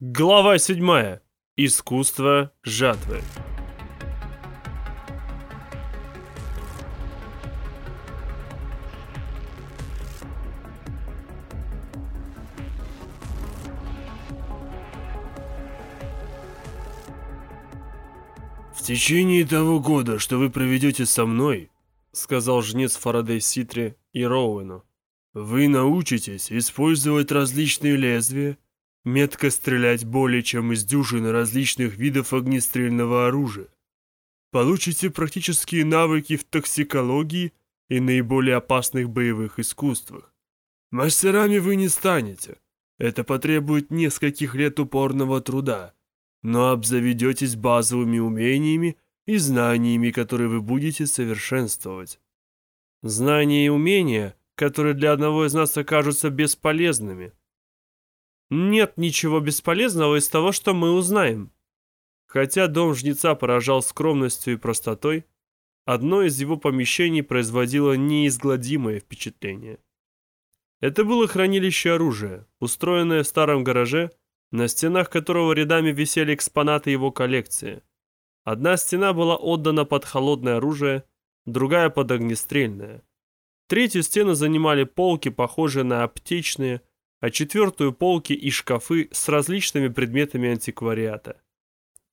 Глава 7. Искусство жатвы. «В течение того года, что вы проведете со мной, — сказал жнец Фарадей Ситре и Роуэну, — вы научитесь использовать различные лезвия, метко стрелять более чем из дюжины различных видов огнестрельного оружия. Получите практические навыки в токсикологии и наиболее опасных боевых искусствах. Мастерами вы не станете. Это потребует нескольких лет упорного труда. Но обзаведетесь базовыми умениями и знаниями, которые вы будете совершенствовать. Знания и умения, которые для одного из нас окажутся бесполезными, нет ничего бесполезного из того, что мы узнаем. Хотя дом жнеца поражал скромностью и простотой, одно из его помещений производило неизгладимое впечатление. Это было хранилище оружия, устроенное в старом гараже, на стенах которого рядами висели экспонаты его коллекции. Одна стена была отдана под холодное оружие, другая под огнестрельное. Третью стену занимали полки, похожие на аптечные, а четвертую полки и шкафы с различными предметами антиквариата.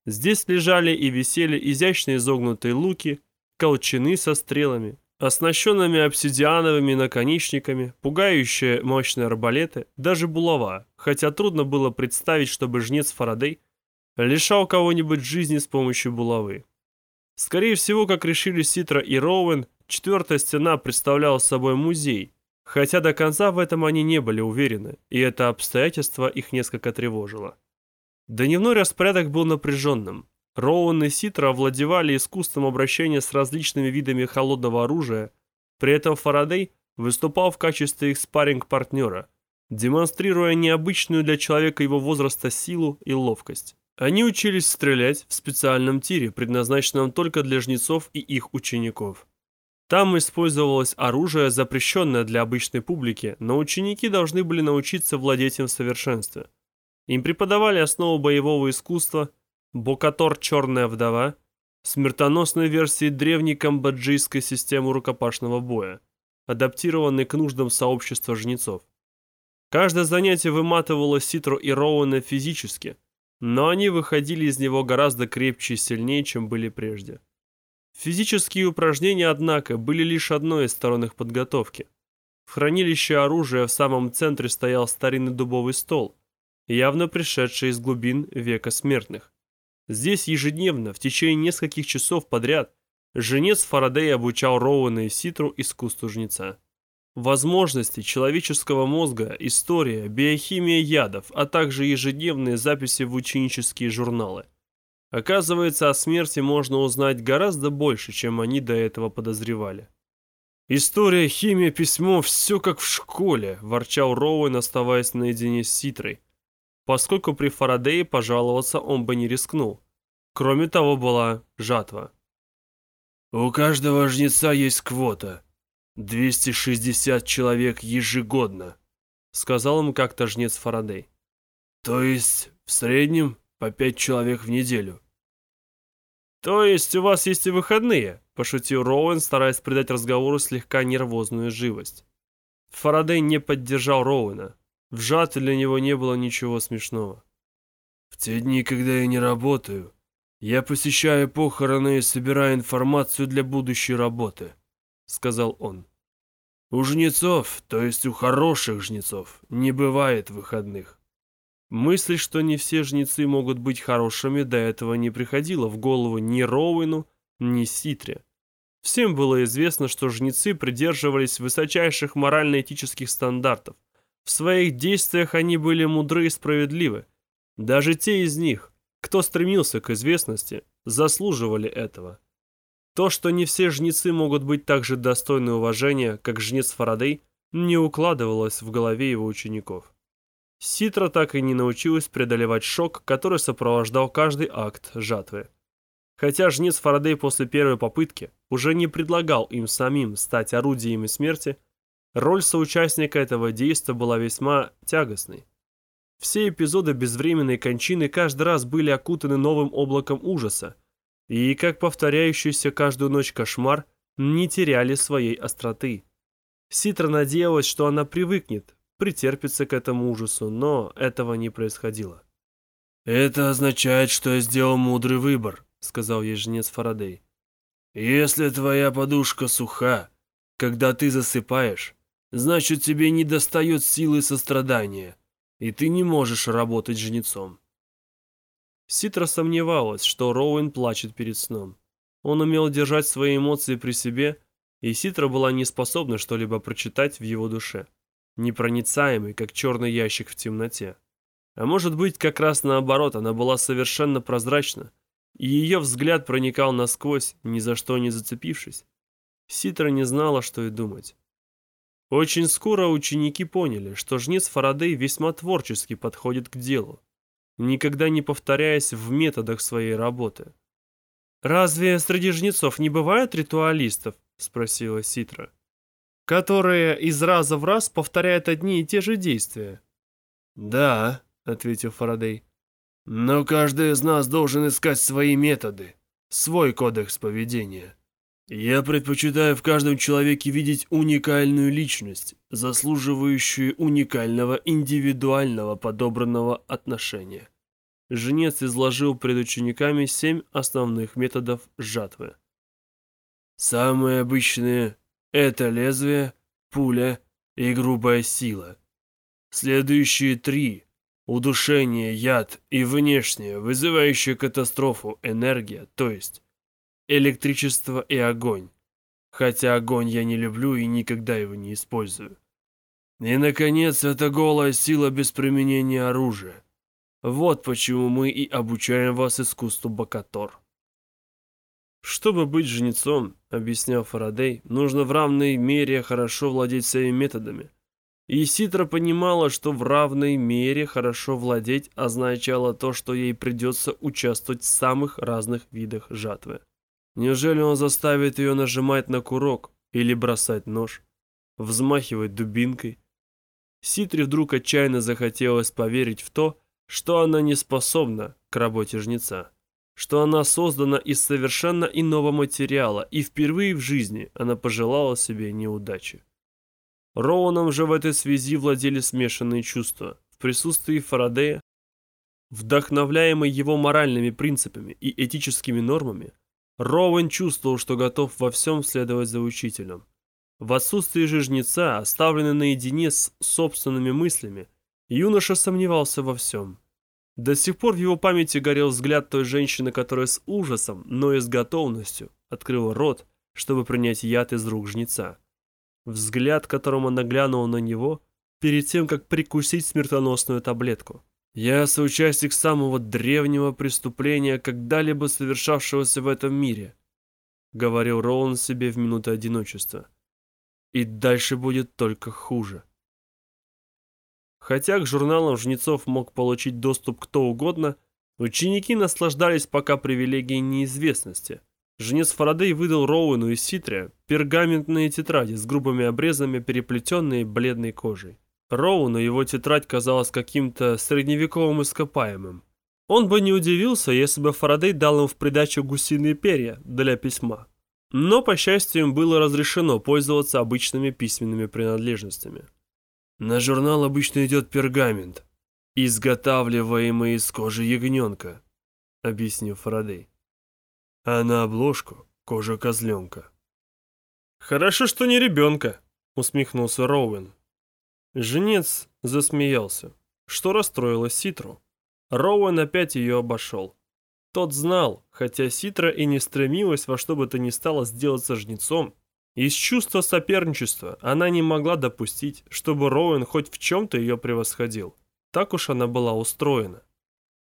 Здесь лежали и висели изящные изогнутые луки, колчаны со стрелами, оснащенными обсидиановыми наконечниками, пугающие мощные арбалеты, даже булава, хотя трудно было представить, чтобы жнец Фарадей лишал кого-нибудь жизни с помощью булавы. Скорее всего, как решили Ситра и Роуэн, четвертая стена представляла собой музей, Хотя до конца в этом они не были уверены, и это обстоятельство их несколько тревожило. Дневной распорядок был напряженным. Роуэн и Ситра овладевали искусством обращения с различными видами холодного оружия, при этом Фарадей выступал в качестве их спарринг-партнера, демонстрируя необычную для человека его возраста силу и ловкость. Они учились стрелять в специальном тире, предназначенном только для жнецов и их учеников. Там использовалось оружие, запрещенное для обычной публики, но ученики должны были научиться владеть им в совершенстве. Им преподавали основу боевого искусства, бокатор «Черная вдова», смертоносной версии древней камбоджийской системы рукопашного боя, адаптированной к нуждам сообщества жнецов. Каждое занятие выматывало Ситру и Роуэна физически, но они выходили из него гораздо крепче и сильнее, чем были прежде. Физические упражнения, однако, были лишь одной из сторон их подготовки. В хранилище оружия в самом центре стоял старинный дубовый стол, явно пришедший из глубин века смертных. Здесь ежедневно, в течение нескольких часов подряд, женец Фарадей обучал Роуэна и Ситру искусству жнеца. Возможности человеческого мозга, история, биохимия ядов, а также ежедневные записи в ученические журналы – Оказывается, о смерти можно узнать гораздо больше, чем они до этого подозревали. «История, химия, письмо – все как в школе», – ворчал Роуэн, оставаясь наедине с Ситрой. Поскольку при Фарадее пожаловаться он бы не рискнул. Кроме того, была жатва. «У каждого жнеца есть квота. 260 человек ежегодно», – сказал ему как-то жнец Фарадей. «То есть, в среднем, по пять человек в неделю. «То есть у вас есть и выходные?» – пошутил Роуэн, стараясь придать разговору слегка нервозную живость. Фарадей не поддержал Роуэна. В жатве для него не было ничего смешного. «В те дни, когда я не работаю, я посещаю похороны и собираю информацию для будущей работы», — сказал он. «У жнецов, то есть у хороших жнецов, не бывает выходных. Мысль, что не все жнецы могут быть хорошими, до этого не приходила в голову ни Роуэну, ни Ситре. Всем было известно, что жнецы придерживались высочайших морально-этических стандартов. В своих действиях они были мудры и справедливы. Даже те из них, кто стремился к известности, заслуживали этого. То, что не все жнецы могут быть так же достойны уважения, как жнец Фарадей, не укладывалось в голове его учеников. Ситра так и не научилась преодолевать шок, который сопровождал каждый акт жатвы. Хотя жнец Фарадей после первой попытки уже не предлагал им самим стать орудиями смерти, роль соучастника этого действия была весьма тягостной. Все эпизоды безвременной кончины каждый раз были окутаны новым облаком ужаса, и, как повторяющийся каждую ночь кошмар, не теряли своей остроты. Ситра надеялась, что она привыкнет, претерпится к этому ужасу, но этого не происходило. «Это означает, что я сделал мудрый выбор», — сказал ей жнец Фарадей. «Если твоя подушка суха, когда ты засыпаешь, значит тебе не достает силы сострадания, и ты не можешь работать жнецом. Ситра сомневалась, что Роуэн плачет перед сном. Он умел держать свои эмоции при себе, и Ситра была не способна что-либо прочитать в его душе, непроницаемый, как черный ящик в темноте. А может быть, как раз наоборот, она была совершенно прозрачна, и ее взгляд проникал насквозь, ни за что не зацепившись. Ситра не знала, что и думать. Очень скоро ученики поняли, что жнец Фарадей весьма творчески подходит к делу никогда не повторяясь в методах своей работы. «Разве среди жнецов не бывает ритуалистов?» – спросила Ситра. «Которые из раза в раз повторяют одни и те же действия». «Да», – ответил Фарадей. «Но каждый из нас должен искать свои методы, свой кодекс поведения. Я предпочитаю в каждом человеке видеть уникальную личность, заслуживающую уникального индивидуального подобранного отношения. Женец изложил пред учениками семь основных методов жатвы. Самые обычные – это лезвие, пуля и грубая сила. Следующие три – удушение, яд и внешняя, вызывающая катастрофу энергия, то есть электричество и огонь. Хотя огонь я не люблю и никогда его не использую. И, наконец, это голая сила без применения оружия. Вот почему мы и обучаем вас искусству Бакатор. Чтобы быть жнецом, объяснял Фарадей, нужно в равной мере хорошо владеть своими методами. И Ситра понимала, что в равной мере хорошо владеть означало то, что ей придется участвовать в самых разных видах жатвы. Неужели он заставит ее нажимать на курок или бросать нож, взмахивать дубинкой? Ситре вдруг отчаянно захотелось поверить в то, что она не способна к работе жнеца, что она создана из совершенно иного материала, и впервые в жизни она пожелала себе неудачи. Роуаном же в этой связи владели смешанные чувства. В присутствии Фарадея, вдохновляемый его моральными принципами и этическими нормами, Роуэн чувствовал, что готов во всем следовать за учителем. В отсутствие же жнеца, оставленный наедине с собственными мыслями, юноша сомневался во всем. До сих пор в его памяти горел взгляд той женщины, которая с ужасом, но и с готовностью открыла рот, чтобы принять яд из рук жнеца. Взгляд, которым она глянула на него, перед тем, как прикусить смертоносную таблетку. Я соучастник самого древнего преступления, когда-либо совершавшегося в этом мире, говорил Роун себе в минуты одиночества. И дальше будет только хуже. Хотя к журналам жнецов мог получить доступ кто угодно, ученики наслаждались пока привилегией неизвестности. Жнец Фарадей выдал Роуэну и Ситре пергаментные тетради с грубыми обрезами, переплетенные бледной кожей. Роуну его тетрадь казалась каким-то средневековым ископаемым. Он бы не удивился, если бы Фарадей дал им в придачу гусиные перья для письма. Но, по счастью, им было разрешено пользоваться обычными письменными принадлежностями. На журнал обычно идет пергамент, изготавливаемый из кожи ягненка, объяснил Фарадей. А на обложку кожа козленка. Хорошо, что не ребенка, усмехнулся Роуэн. Женец засмеялся, что расстроило Ситру. Роуэн опять ее обошел. Тот знал, хотя Ситра и не стремилась во что бы то ни стало сделаться жнецом, из чувства соперничества она не могла допустить, чтобы Роуэн хоть в чем-то ее превосходил. Так уж она была устроена.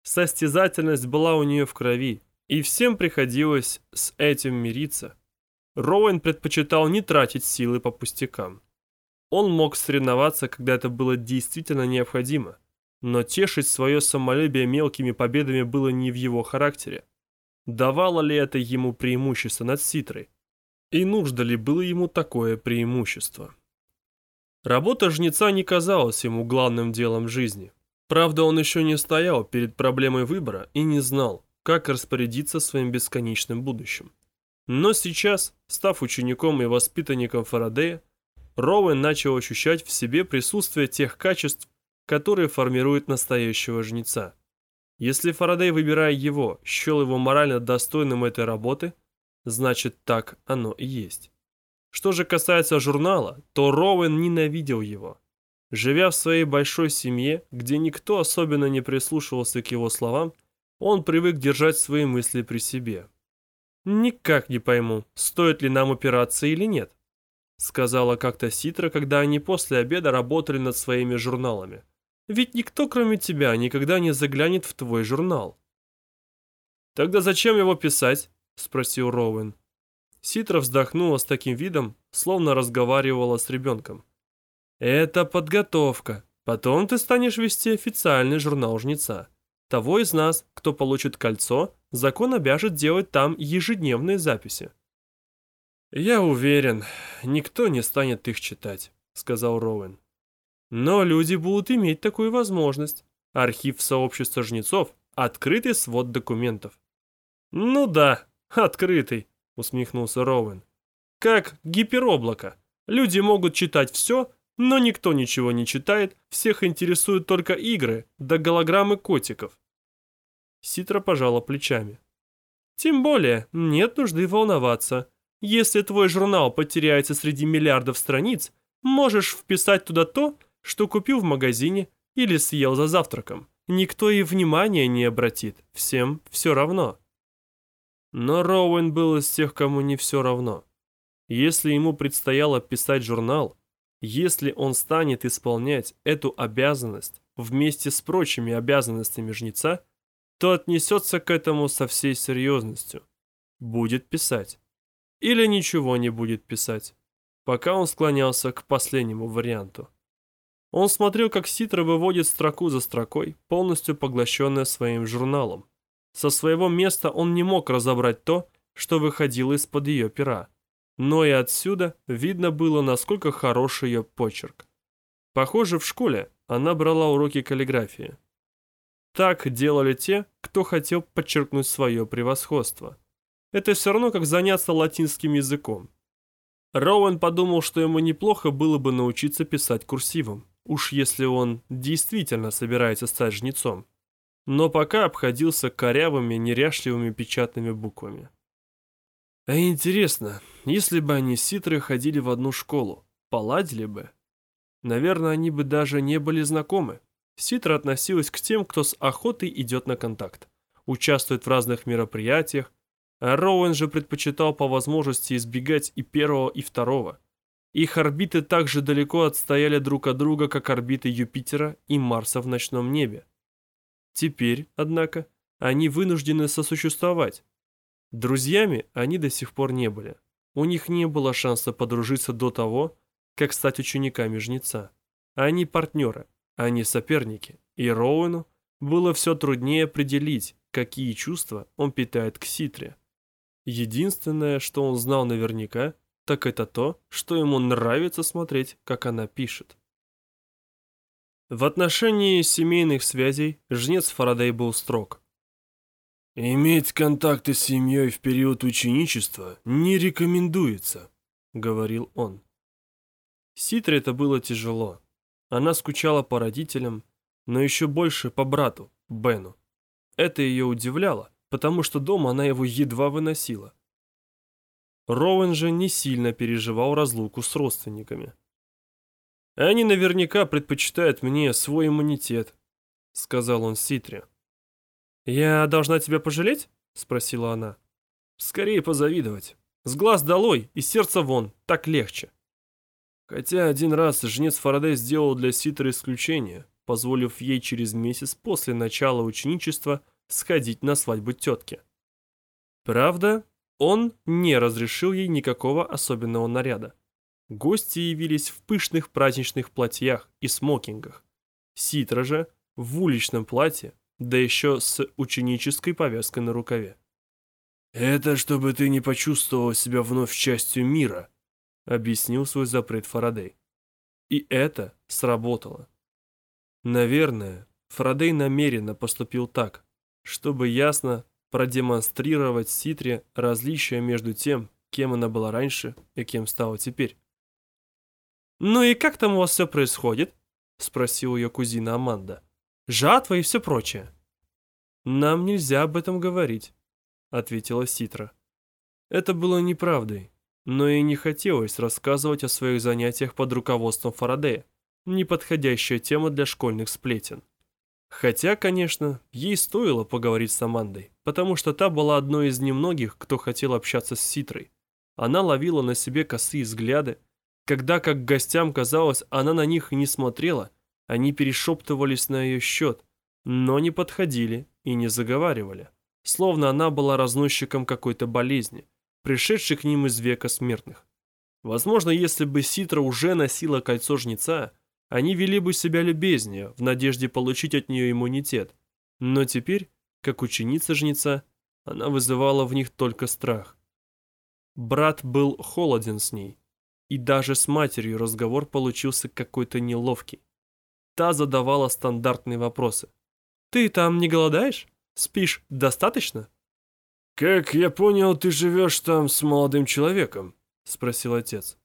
Состязательность была у нее в крови, и всем приходилось с этим мириться. Роуэн предпочитал не тратить силы по пустякам. Он мог соревноваться, когда это было действительно необходимо, но тешить свое самолюбие мелкими победами было не в его характере. Давало ли это ему преимущество над Ситрой? И нужно ли было ему такое преимущество? Работа жнеца не казалась ему главным делом жизни. Правда, он еще не стоял перед проблемой выбора и не знал, как распорядиться своим бесконечным будущим. Но сейчас, став учеником и воспитанником Фарадея, Роуэн начал ощущать в себе присутствие тех качеств, которые формируют настоящего жнеца. Если Фарадей, выбирая его, счел его морально достойным этой работы, значит так оно и есть. Что же касается журнала, то Роуэн ненавидел его. Живя в своей большой семье, где никто особенно не прислушивался к его словам, он привык держать свои мысли при себе. «Никак не пойму, стоит ли нам упираться или нет», сказала как-то Ситра, когда они после обеда работали над своими журналами. «Ведь никто, кроме тебя, никогда не заглянет в твой журнал». «Тогда зачем его писать?» Спросил Роуэн. Ситра вздохнула с таким видом, словно разговаривала с ребенком. «Это подготовка. Потом ты станешь вести официальный журнал жнеца. Того из нас, кто получит кольцо, закон обяжет делать там ежедневные записи». «Я уверен, никто не станет их читать», — сказал Роуэн. «Но люди будут иметь такую возможность. Архив сообщества жнецов — открытый свод документов». «Ну да, открытый», — усмехнулся Роуэн. «Как гипероблако. Люди могут читать все, но никто ничего не читает, всех интересуют только игры да голограммы котиков. Ситра пожала плечами. Тем более, нет нужды волноваться. Если твой журнал потеряется среди миллиардов страниц, можешь вписать туда то, что купил в магазине или съел за завтраком. Никто и внимания не обратит, всем все равно. Но Роуэн был из тех, кому не все равно. Если ему предстояло писать журнал, если он станет исполнять эту обязанность вместе с прочими обязанностями жнеца, то отнесется к этому со всей серьезностью. Будет писать. Или ничего не будет писать. Пока он склонялся к последнему варианту. Он смотрел, как Ситра выводит строку за строкой, полностью поглощенная своим журналом. Со своего места он не мог разобрать то, что выходило из-под ее пера но и отсюда видно было, насколько хорош ее почерк. Похоже, в школе она брала уроки каллиграфии. Так делали те, кто хотел подчеркнуть свое превосходство. Это все равно, как заняться латинским языком. Роуэн подумал, что ему неплохо было бы научиться писать курсивом, уж если он действительно собирается стать жнецом. Но пока обходился корявыми, неряшливыми печатными буквами. А интересно, если бы они с ходили в одну школу, поладили бы? Наверное, они бы даже не были знакомы. Ситра относилась к тем, кто с охотой идет на контакт, участвует в разных мероприятиях, а Роуэн же предпочитал по возможности избегать и первого, и второго. Их орбиты так же далеко отстояли друг от друга, как орбиты Юпитера и Марса в ночном небе. Теперь, однако, они вынуждены сосуществовать, Друзьями они до сих пор не были. У них не было шанса подружиться до того, как стать учениками жнеца. Они партнеры, они соперники, и Роуэну было все труднее определить, какие чувства он питает к Ситре. Единственное, что он знал наверняка, так это то, что ему нравится смотреть, как она пишет. В отношении семейных связей жнец Фарадей был строг. «Иметь контакты с семьей в период ученичества не рекомендуется», — говорил он. Ситре это было тяжело. Она скучала по родителям, но еще больше по брату, Бену. Это ее удивляло, потому что дома она его едва выносила. Роуэн же не сильно переживал разлуку с родственниками. «Они наверняка предпочитают мне свой иммунитет», — сказал он Ситре. «Я должна тебя пожалеть?» — спросила она. «Скорее позавидовать. С глаз долой и сердца вон, так легче». Хотя один раз жнец Фарадей сделал для Ситера исключение, позволив ей через месяц после начала ученичества сходить на свадьбу тетки. Правда, он не разрешил ей никакого особенного наряда. Гости явились в пышных праздничных платьях и смокингах. Ситра же в уличном платье, да еще с ученической повязкой на рукаве. «Это чтобы ты не почувствовал себя вновь частью мира», — объяснил свой запрет Фарадей. И это сработало. Наверное, Фарадей намеренно поступил так, чтобы ясно продемонстрировать Ситре различия между тем, кем она была раньше и кем стала теперь. «Ну и как там у вас все происходит?» — спросила ее кузина Аманда. «Жатва и все прочее». «Нам нельзя об этом говорить», — ответила Ситра. Это было неправдой, но и не хотелось рассказывать о своих занятиях под руководством Фарадея, неподходящая тема для школьных сплетен. Хотя, конечно, ей стоило поговорить с Амандой, потому что та была одной из немногих, кто хотел общаться с Ситрой. Она ловила на себе косые взгляды. Когда, как гостям казалось, она на них не смотрела, они перешептывались на ее счет, но не подходили и не заговаривали, словно она была разносчиком какой-то болезни, пришедшей к ним из века смертных. Возможно, если бы Ситра уже носила кольцо жнеца, они вели бы себя любезнее, в надежде получить от нее иммунитет. Но теперь, как ученица жнеца, она вызывала в них только страх. Брат был холоден с ней, и даже с матерью разговор получился какой-то неловкий. Та задавала стандартные вопросы. «Ты там не голодаешь? Спишь достаточно?» «Как я понял, ты живешь там с молодым человеком?» — спросил отец.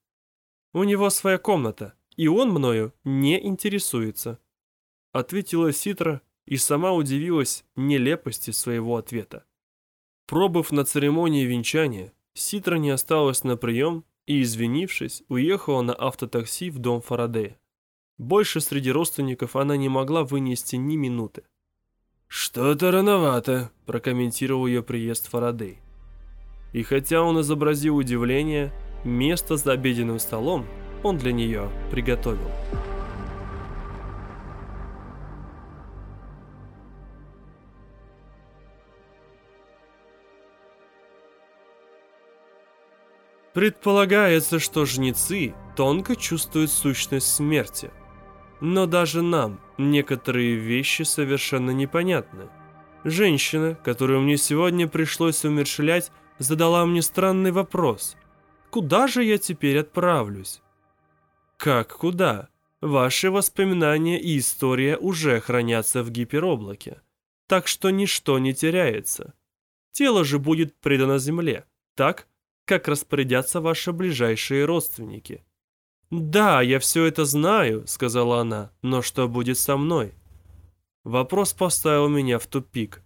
«У него своя комната, и он мною не интересуется», — ответила Ситра и сама удивилась нелепости своего ответа. Пробыв на церемонии венчания, Ситра не осталась на прием и, извинившись, уехала на автотакси в дом Фарадея. Больше среди родственников она не могла вынести ни минуты. «Что-то рановато», – прокомментировал ее приезд Фарадей. И хотя он изобразил удивление, место за обеденным столом он для нее приготовил. Предполагается, что жнецы тонко чувствуют сущность смерти. Но даже нам некоторые вещи совершенно непонятны. Женщина, которую мне сегодня пришлось умершлять, задала мне странный вопрос. Куда же я теперь отправлюсь? Как куда? Ваши воспоминания и история уже хранятся в гипероблаке. Так что ничто не теряется. Тело же будет предано земле, так? Как распорядятся ваши ближайшие родственники. «Да, я все это знаю», — сказала она, — «но что будет со мной?» Вопрос поставил меня в тупик.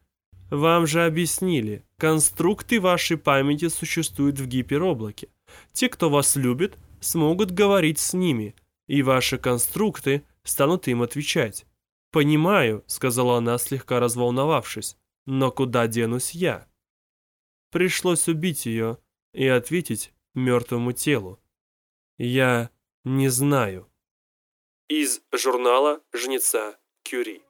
Вам же объяснили, конструкты вашей памяти существуют в гипероблаке. Те, кто вас любит, смогут говорить с ними, и ваши конструкты станут им отвечать. «Понимаю», — сказала она, слегка разволновавшись, — «но куда денусь я?» Пришлось убить ее, и ответить мертвому телу. Я не знаю. Из журнала «Жнеца Кюри».